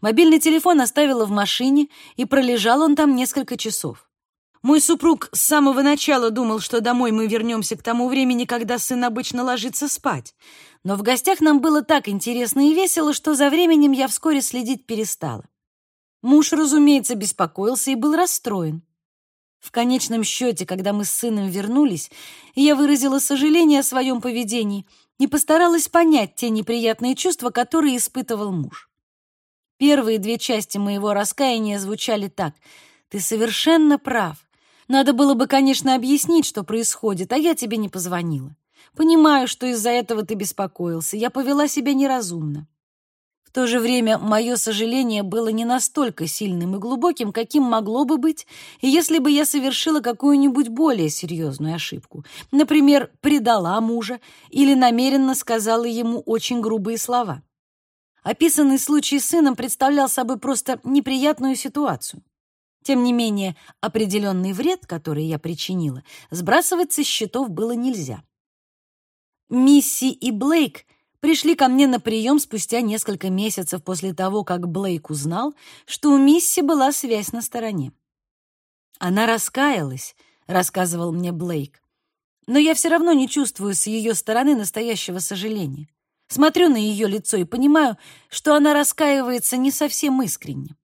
Мобильный телефон оставила в машине, и пролежал он там несколько часов. Мой супруг с самого начала думал, что домой мы вернемся к тому времени, когда сын обычно ложится спать. Но в гостях нам было так интересно и весело, что за временем я вскоре следить перестала. Муж, разумеется, беспокоился и был расстроен. В конечном счете, когда мы с сыном вернулись, я выразила сожаление о своем поведении и постаралась понять те неприятные чувства, которые испытывал муж. Первые две части моего раскаяния звучали так. «Ты совершенно прав. Надо было бы, конечно, объяснить, что происходит, а я тебе не позвонила. Понимаю, что из-за этого ты беспокоился. Я повела себя неразумно. То же время мое сожаление было не настолько сильным и глубоким, каким могло бы быть, если бы я совершила какую-нибудь более серьезную ошибку. Например, предала мужа или намеренно сказала ему очень грубые слова. Описанный случай с сыном представлял собой просто неприятную ситуацию. Тем не менее, определенный вред, который я причинила, сбрасывать со счетов было нельзя. Мисси и Блейк пришли ко мне на прием спустя несколько месяцев после того, как Блейк узнал, что у Мисси была связь на стороне. Она раскаялась, рассказывал мне Блейк, но я все равно не чувствую с ее стороны настоящего сожаления. Смотрю на ее лицо и понимаю, что она раскаивается не совсем искренне.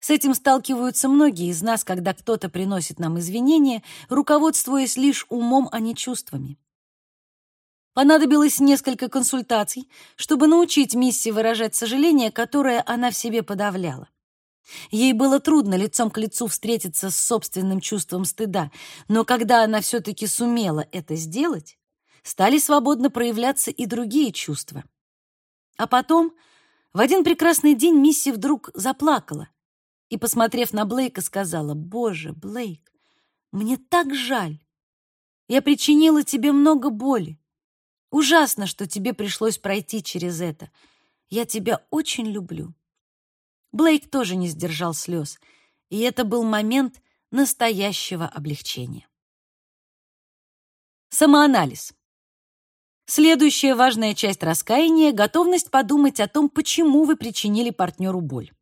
С этим сталкиваются многие из нас, когда кто-то приносит нам извинения, руководствуясь лишь умом, а не чувствами. Понадобилось несколько консультаций, чтобы научить Мисси выражать сожаление, которое она в себе подавляла. Ей было трудно лицом к лицу встретиться с собственным чувством стыда, но когда она все-таки сумела это сделать, стали свободно проявляться и другие чувства. А потом, в один прекрасный день Мисси вдруг заплакала — и, посмотрев на Блейка, сказала, «Боже, Блейк, мне так жаль». Я причинила тебе много боли. Ужасно, что тебе пришлось пройти через это. Я тебя очень люблю». Блейк тоже не сдержал слез, и это был момент настоящего облегчения. Самоанализ. Следующая важная часть раскаяния — готовность подумать о том, почему вы причинили партнеру боль.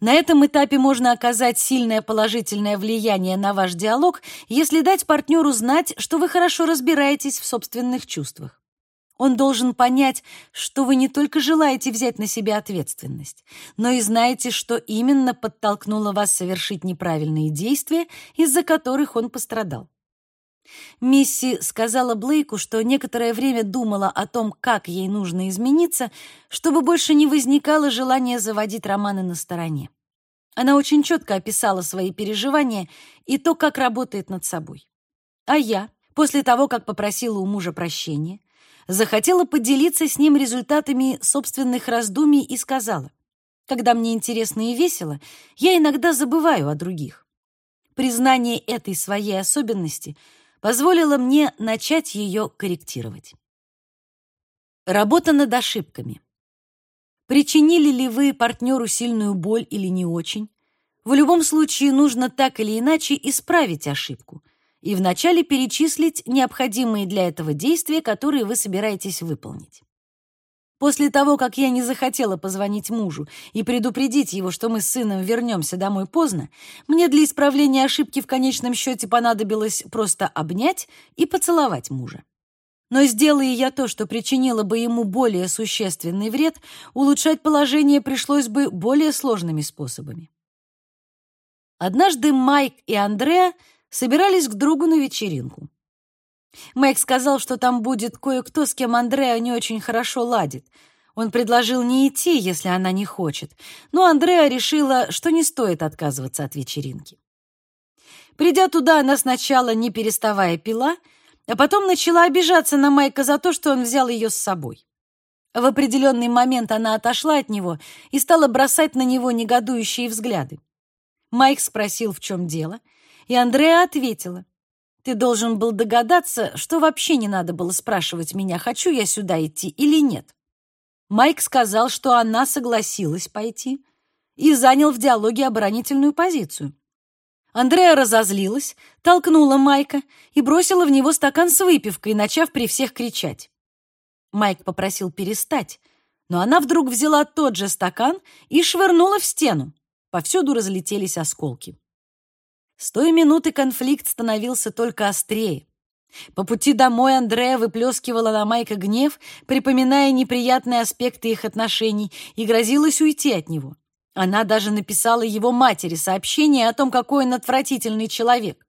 На этом этапе можно оказать сильное положительное влияние на ваш диалог, если дать партнеру знать, что вы хорошо разбираетесь в собственных чувствах. Он должен понять, что вы не только желаете взять на себя ответственность, но и знаете, что именно подтолкнуло вас совершить неправильные действия, из-за которых он пострадал. Мисси сказала Блейку, что некоторое время думала о том, как ей нужно измениться, чтобы больше не возникало желания заводить романы на стороне. Она очень четко описала свои переживания и то, как работает над собой. А я, после того, как попросила у мужа прощения, захотела поделиться с ним результатами собственных раздумий и сказала, «Когда мне интересно и весело, я иногда забываю о других. Признание этой своей особенности — позволило мне начать ее корректировать. Работа над ошибками. Причинили ли вы партнеру сильную боль или не очень? В любом случае нужно так или иначе исправить ошибку и вначале перечислить необходимые для этого действия, которые вы собираетесь выполнить. После того, как я не захотела позвонить мужу и предупредить его, что мы с сыном вернемся домой поздно, мне для исправления ошибки в конечном счете понадобилось просто обнять и поцеловать мужа. Но сделая я то, что причинило бы ему более существенный вред, улучшать положение пришлось бы более сложными способами. Однажды Майк и Андреа собирались к другу на вечеринку. Майк сказал, что там будет кое-кто, с кем Андреа не очень хорошо ладит. Он предложил не идти, если она не хочет, но Андреа решила, что не стоит отказываться от вечеринки. Придя туда, она сначала, не переставая, пила, а потом начала обижаться на Майка за то, что он взял ее с собой. В определенный момент она отошла от него и стала бросать на него негодующие взгляды. Майк спросил, в чем дело, и Андреа ответила. Ты должен был догадаться, что вообще не надо было спрашивать меня, хочу я сюда идти или нет. Майк сказал, что она согласилась пойти и занял в диалоге оборонительную позицию. Андреа разозлилась, толкнула Майка и бросила в него стакан с выпивкой, начав при всех кричать. Майк попросил перестать, но она вдруг взяла тот же стакан и швырнула в стену. Повсюду разлетелись осколки. С той минуты конфликт становился только острее. По пути домой Андрея выплескивала на Майка гнев, припоминая неприятные аспекты их отношений, и грозилась уйти от него. Она даже написала его матери сообщение о том, какой он отвратительный человек.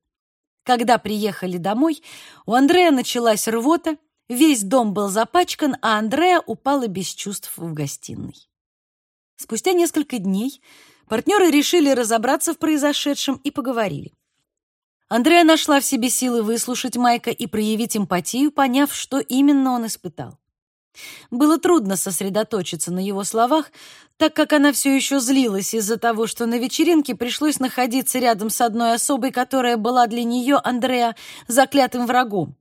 Когда приехали домой, у Андрея началась рвота, весь дом был запачкан, а Андрея упала без чувств в гостиной. Спустя несколько дней Партнеры решили разобраться в произошедшем и поговорили. Андрея нашла в себе силы выслушать Майка и проявить эмпатию, поняв, что именно он испытал. Было трудно сосредоточиться на его словах, так как она все еще злилась из-за того, что на вечеринке пришлось находиться рядом с одной особой, которая была для нее, Андрея, заклятым врагом.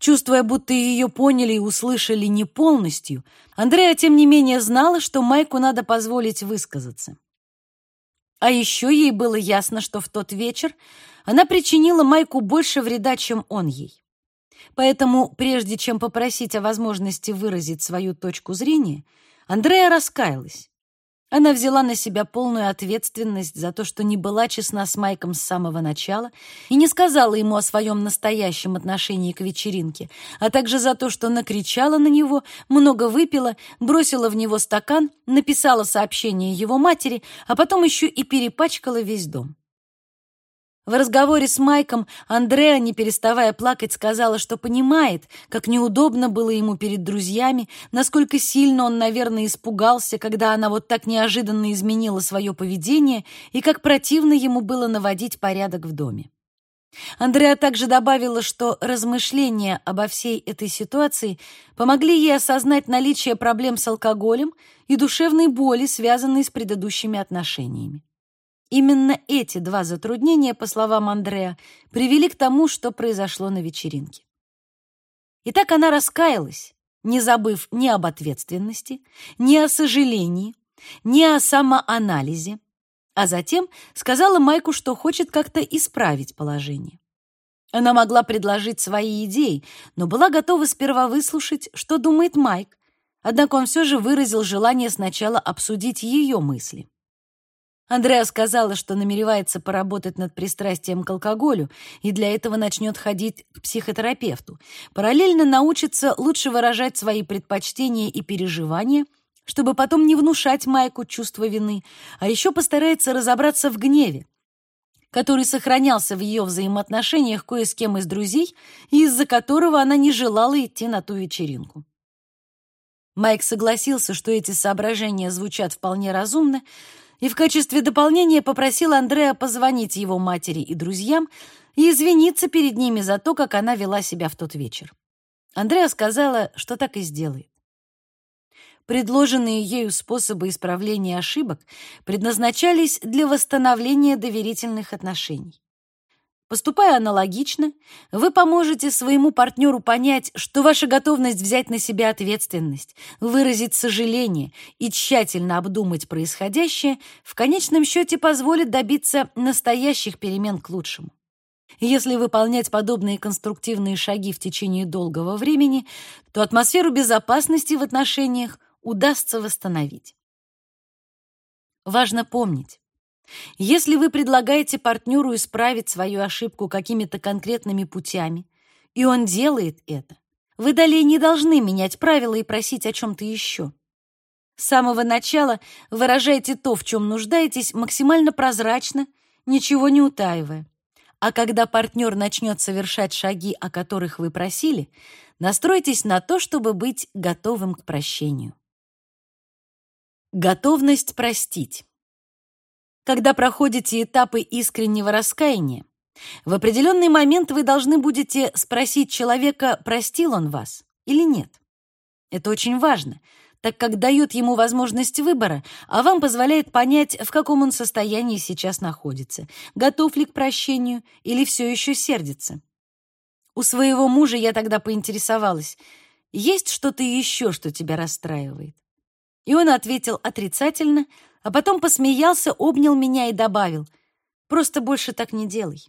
Чувствуя, будто ее поняли и услышали не полностью, Андрея, тем не менее, знала, что Майку надо позволить высказаться. А еще ей было ясно, что в тот вечер она причинила Майку больше вреда, чем он ей. Поэтому, прежде чем попросить о возможности выразить свою точку зрения, Андрея раскаялась. Она взяла на себя полную ответственность за то, что не была честна с Майком с самого начала и не сказала ему о своем настоящем отношении к вечеринке, а также за то, что накричала на него, много выпила, бросила в него стакан, написала сообщение его матери, а потом еще и перепачкала весь дом. В разговоре с Майком Андреа, не переставая плакать, сказала, что понимает, как неудобно было ему перед друзьями, насколько сильно он, наверное, испугался, когда она вот так неожиданно изменила свое поведение, и как противно ему было наводить порядок в доме. Андреа также добавила, что размышления обо всей этой ситуации помогли ей осознать наличие проблем с алкоголем и душевной боли, связанной с предыдущими отношениями. Именно эти два затруднения, по словам Андреа, привели к тому, что произошло на вечеринке. Итак, она раскаялась, не забыв ни об ответственности, ни о сожалении, ни о самоанализе, а затем сказала Майку, что хочет как-то исправить положение. Она могла предложить свои идеи, но была готова сперва выслушать, что думает Майк, однако он все же выразил желание сначала обсудить ее мысли. Андреа сказала, что намеревается поработать над пристрастием к алкоголю и для этого начнет ходить к психотерапевту. Параллельно научится лучше выражать свои предпочтения и переживания, чтобы потом не внушать Майку чувство вины, а еще постарается разобраться в гневе, который сохранялся в ее взаимоотношениях кое с кем из друзей и из-за которого она не желала идти на ту вечеринку. Майк согласился, что эти соображения звучат вполне разумно, и в качестве дополнения попросил Андрея позвонить его матери и друзьям и извиниться перед ними за то, как она вела себя в тот вечер. Андреа сказала, что так и сделает. Предложенные ею способы исправления ошибок предназначались для восстановления доверительных отношений. Поступая аналогично, вы поможете своему партнеру понять, что ваша готовность взять на себя ответственность, выразить сожаление и тщательно обдумать происходящее в конечном счете позволит добиться настоящих перемен к лучшему. Если выполнять подобные конструктивные шаги в течение долгого времени, то атмосферу безопасности в отношениях удастся восстановить. Важно помнить, если вы предлагаете партнеру исправить свою ошибку какими-то конкретными путями, и он делает это, вы далее не должны менять правила и просить о чем-то еще. С самого начала выражайте то, в чем нуждаетесь, максимально прозрачно, ничего не утаивая. А когда партнер начнет совершать шаги, о которых вы просили, настройтесь на то, чтобы быть готовым к прощению. Готовность простить. Когда проходите этапы искреннего раскаяния, в определенный момент вы должны будете спросить человека, простил он вас или нет. Это очень важно, так как дает ему возможность выбора, а вам позволяет понять, в каком он состоянии сейчас находится, готов ли к прощению или все еще сердится. У своего мужа я тогда поинтересовалась, есть что-то еще, что тебя расстраивает? И он ответил отрицательно, а потом посмеялся, обнял меня и добавил, «Просто больше так не делай».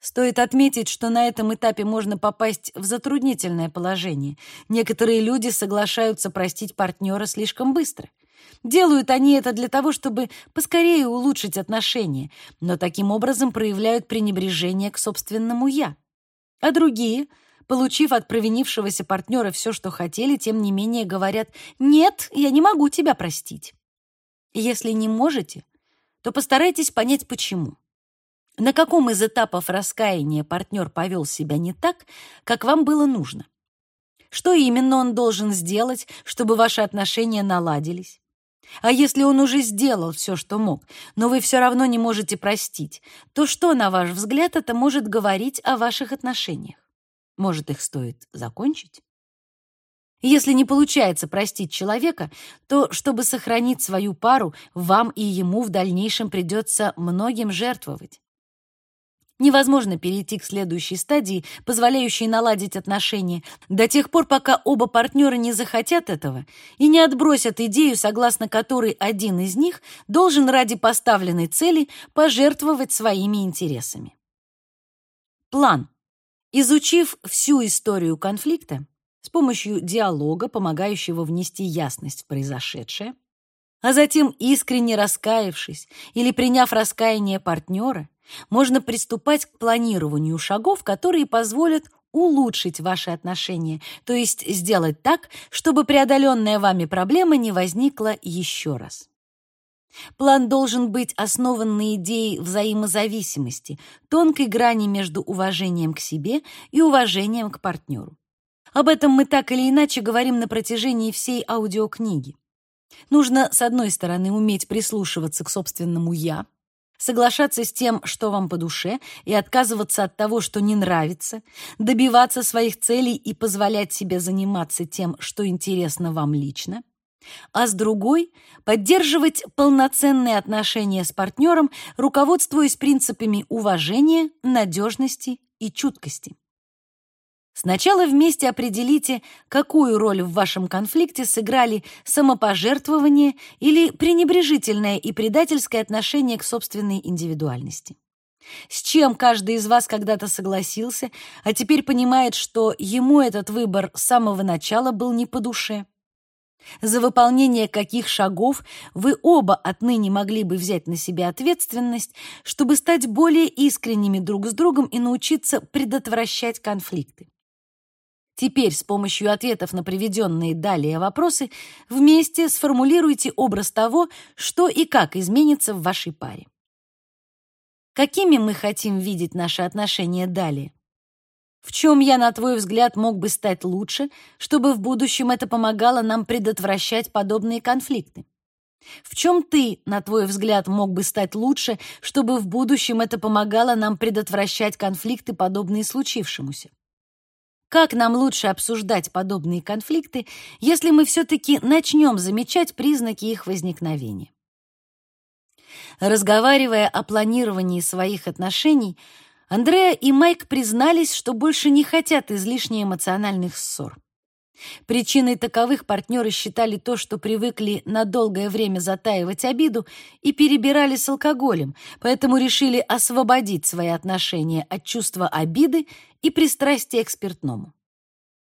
Стоит отметить, что на этом этапе можно попасть в затруднительное положение. Некоторые люди соглашаются простить партнера слишком быстро. Делают они это для того, чтобы поскорее улучшить отношения, но таким образом проявляют пренебрежение к собственному «я». А другие — получив от провинившегося партнера все, что хотели, тем не менее говорят «Нет, я не могу тебя простить». Если не можете, то постарайтесь понять, почему. На каком из этапов раскаяния партнер повел себя не так, как вам было нужно? Что именно он должен сделать, чтобы ваши отношения наладились? А если он уже сделал все, что мог, но вы все равно не можете простить, то что, на ваш взгляд, это может говорить о ваших отношениях? Может, их стоит закончить? Если не получается простить человека, то, чтобы сохранить свою пару, вам и ему в дальнейшем придется многим жертвовать. Невозможно перейти к следующей стадии, позволяющей наладить отношения, до тех пор, пока оба партнера не захотят этого и не отбросят идею, согласно которой один из них должен ради поставленной цели пожертвовать своими интересами. План. Изучив всю историю конфликта с помощью диалога, помогающего внести ясность в произошедшее, а затем искренне раскаявшись или приняв раскаяние партнера, можно приступать к планированию шагов, которые позволят улучшить ваши отношения, то есть сделать так, чтобы преодоленная вами проблема не возникла еще раз. План должен быть основан на идее взаимозависимости, тонкой грани между уважением к себе и уважением к партнеру. Об этом мы так или иначе говорим на протяжении всей аудиокниги. Нужно, с одной стороны, уметь прислушиваться к собственному «я», соглашаться с тем, что вам по душе, и отказываться от того, что не нравится, добиваться своих целей и позволять себе заниматься тем, что интересно вам лично. а с другой — поддерживать полноценные отношения с партнером, руководствуясь принципами уважения, надежности и чуткости. Сначала вместе определите, какую роль в вашем конфликте сыграли самопожертвование или пренебрежительное и предательское отношение к собственной индивидуальности. С чем каждый из вас когда-то согласился, а теперь понимает, что ему этот выбор с самого начала был не по душе. За выполнение каких шагов вы оба отныне могли бы взять на себя ответственность, чтобы стать более искренними друг с другом и научиться предотвращать конфликты. Теперь с помощью ответов на приведенные далее вопросы вместе сформулируйте образ того, что и как изменится в вашей паре. Какими мы хотим видеть наши отношения далее? В чем я, на твой взгляд, мог бы стать лучше, чтобы в будущем это помогало нам предотвращать подобные конфликты? В чем ты, на твой взгляд, мог бы стать лучше, чтобы в будущем это помогало нам предотвращать конфликты, подобные случившемуся? Как нам лучше обсуждать подобные конфликты, если мы все-таки начнем замечать признаки их возникновения? Разговаривая о планировании своих отношений, Андреа и Майк признались, что больше не хотят излишне эмоциональных ссор. Причиной таковых партнеры считали то, что привыкли на долгое время затаивать обиду и перебирали с алкоголем, поэтому решили освободить свои отношения от чувства обиды и пристрастия к спиртному.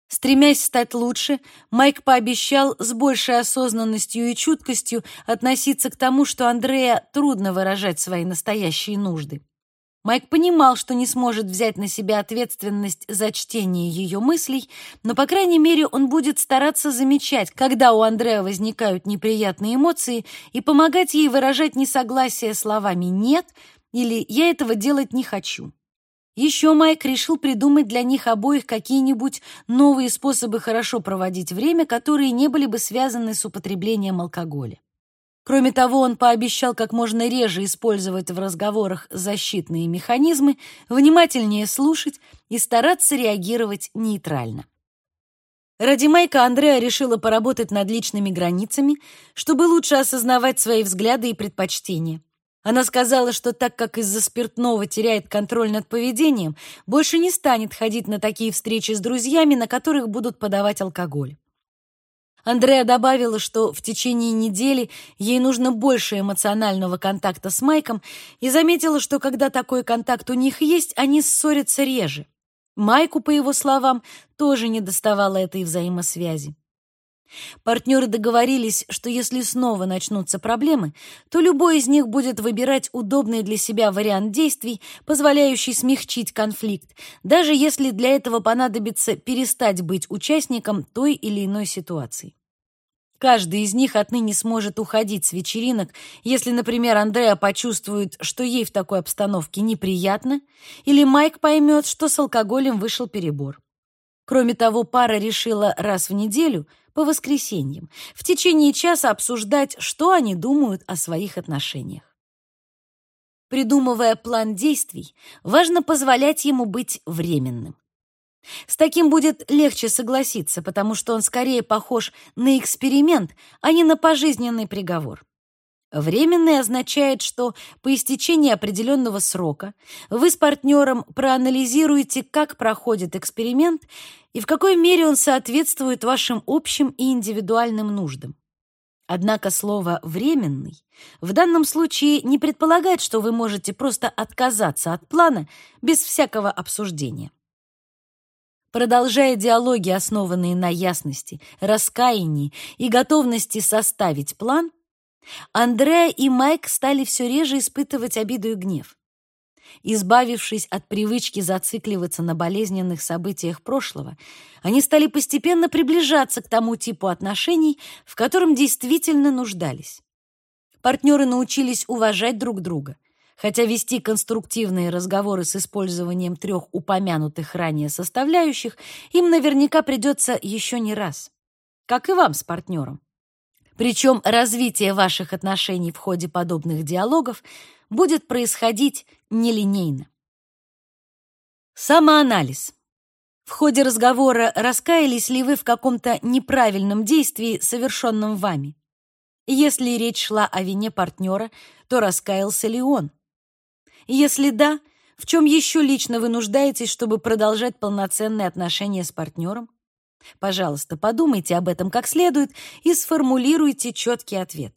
Стремясь стать лучше, Майк пообещал с большей осознанностью и чуткостью относиться к тому, что Андрея трудно выражать свои настоящие нужды. Майк понимал, что не сможет взять на себя ответственность за чтение ее мыслей, но, по крайней мере, он будет стараться замечать, когда у Андрея возникают неприятные эмоции, и помогать ей выражать несогласие словами «нет» или «я этого делать не хочу». Еще Майк решил придумать для них обоих какие-нибудь новые способы хорошо проводить время, которые не были бы связаны с употреблением алкоголя. Кроме того, он пообещал как можно реже использовать в разговорах защитные механизмы, внимательнее слушать и стараться реагировать нейтрально. Ради Майка Андреа решила поработать над личными границами, чтобы лучше осознавать свои взгляды и предпочтения. Она сказала, что так как из-за спиртного теряет контроль над поведением, больше не станет ходить на такие встречи с друзьями, на которых будут подавать алкоголь. Андреа добавила, что в течение недели ей нужно больше эмоционального контакта с Майком и заметила, что когда такой контакт у них есть, они ссорятся реже. Майку, по его словам, тоже не доставало этой взаимосвязи. Партнеры договорились, что если снова начнутся проблемы, то любой из них будет выбирать удобный для себя вариант действий, позволяющий смягчить конфликт, даже если для этого понадобится перестать быть участником той или иной ситуации. Каждый из них отныне сможет уходить с вечеринок, если, например, Андреа почувствует, что ей в такой обстановке неприятно, или Майк поймет, что с алкоголем вышел перебор. Кроме того, пара решила раз в неделю, по воскресеньям, в течение часа обсуждать, что они думают о своих отношениях. Придумывая план действий, важно позволять ему быть временным. С таким будет легче согласиться, потому что он скорее похож на эксперимент, а не на пожизненный приговор. Временный означает, что по истечении определенного срока вы с партнером проанализируете, как проходит эксперимент и в какой мере он соответствует вашим общим и индивидуальным нуждам. Однако слово «временный» в данном случае не предполагает, что вы можете просто отказаться от плана без всякого обсуждения. Продолжая диалоги, основанные на ясности, раскаянии и готовности составить план, Андреа и Майк стали все реже испытывать обиду и гнев. Избавившись от привычки зацикливаться на болезненных событиях прошлого, они стали постепенно приближаться к тому типу отношений, в котором действительно нуждались. Партнеры научились уважать друг друга, хотя вести конструктивные разговоры с использованием трех упомянутых ранее составляющих им наверняка придется еще не раз. Как и вам с партнером. Причем развитие ваших отношений в ходе подобных диалогов будет происходить нелинейно. Самоанализ. В ходе разговора раскаялись ли вы в каком-то неправильном действии, совершенном вами? Если речь шла о вине партнера, то раскаялся ли он? Если да, в чем еще лично вы нуждаетесь, чтобы продолжать полноценные отношения с партнером? Пожалуйста, подумайте об этом как следует и сформулируйте четкий ответ.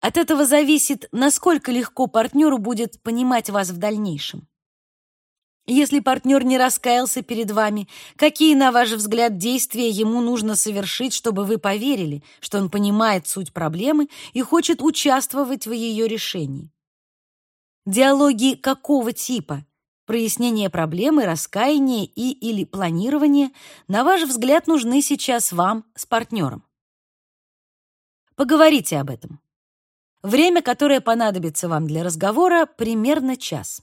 От этого зависит, насколько легко партнеру будет понимать вас в дальнейшем. Если партнер не раскаялся перед вами, какие, на ваш взгляд, действия ему нужно совершить, чтобы вы поверили, что он понимает суть проблемы и хочет участвовать в ее решении? Диалоги какого типа? Прояснение проблемы, раскаяние и или планирование, на ваш взгляд, нужны сейчас вам с партнером? Поговорите об этом. Время, которое понадобится вам для разговора, примерно час.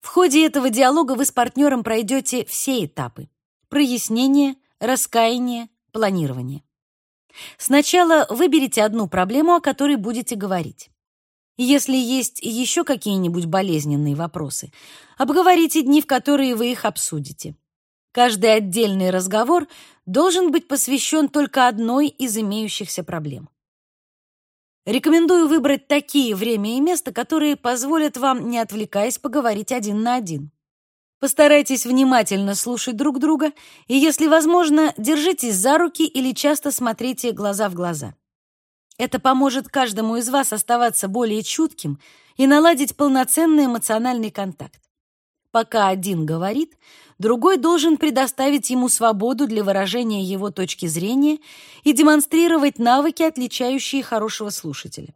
В ходе этого диалога вы с партнером пройдете все этапы: прояснение, раскаяние, планирование. Сначала выберите одну проблему, о которой будете говорить. Если есть еще какие-нибудь болезненные вопросы, обговорите дни, в которые вы их обсудите. Каждый отдельный разговор должен быть посвящен только одной из имеющихся проблем. Рекомендую выбрать такие время и место, которые позволят вам, не отвлекаясь, поговорить один на один. Постарайтесь внимательно слушать друг друга, и, если возможно, держитесь за руки или часто смотрите глаза в глаза. Это поможет каждому из вас оставаться более чутким и наладить полноценный эмоциональный контакт. Пока один говорит, другой должен предоставить ему свободу для выражения его точки зрения и демонстрировать навыки, отличающие хорошего слушателя.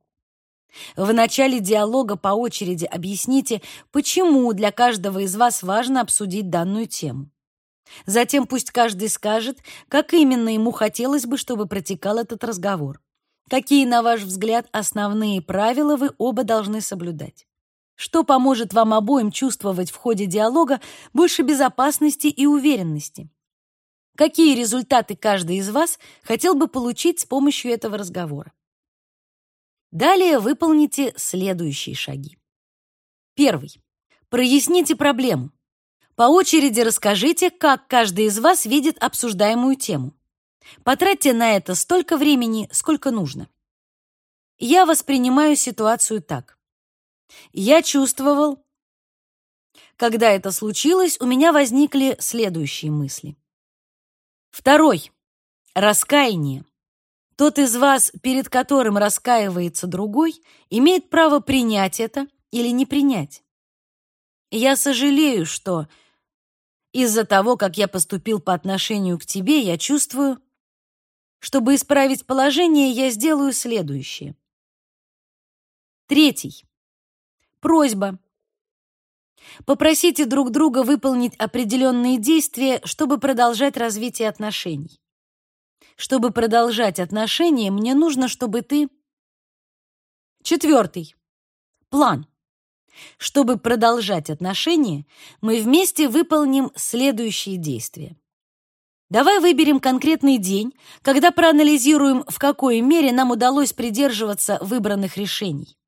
В начале диалога по очереди объясните, почему для каждого из вас важно обсудить данную тему. Затем пусть каждый скажет, как именно ему хотелось бы, чтобы протекал этот разговор. Какие, на ваш взгляд, основные правила вы оба должны соблюдать? Что поможет вам обоим чувствовать в ходе диалога больше безопасности и уверенности? Какие результаты каждый из вас хотел бы получить с помощью этого разговора? Далее выполните следующие шаги. Первый. Проясните проблему. По очереди расскажите, как каждый из вас видит обсуждаемую тему. Потратьте на это столько времени, сколько нужно. Я воспринимаю ситуацию так. Я чувствовал, когда это случилось, у меня возникли следующие мысли. Второй. Раскаяние. Тот из вас, перед которым раскаивается другой, имеет право принять это или не принять. Я сожалею, что из-за того, как я поступил по отношению к тебе, я чувствую, чтобы исправить положение, я сделаю следующее. Третий. Просьба. Попросите друг друга выполнить определенные действия, чтобы продолжать развитие отношений. Чтобы продолжать отношения, мне нужно, чтобы ты... Четвертый. План. Чтобы продолжать отношения, мы вместе выполним следующие действия. Давай выберем конкретный день, когда проанализируем, в какой мере нам удалось придерживаться выбранных решений.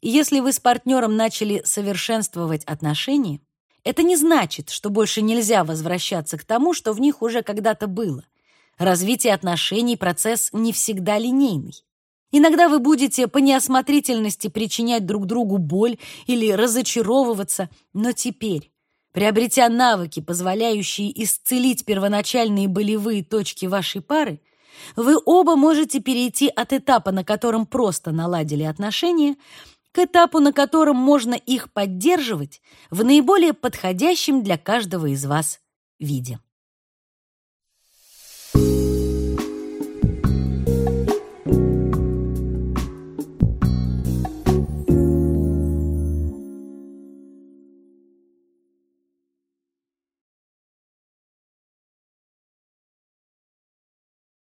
Если вы с партнером начали совершенствовать отношения, это не значит, что больше нельзя возвращаться к тому, что в них уже когда-то было. Развитие отношений – процесс не всегда линейный. Иногда вы будете по неосмотрительности причинять друг другу боль или разочаровываться, но теперь, приобретя навыки, позволяющие исцелить первоначальные болевые точки вашей пары, вы оба можете перейти от этапа, на котором просто наладили отношения, к этапу, на котором можно их поддерживать в наиболее подходящем для каждого из вас виде.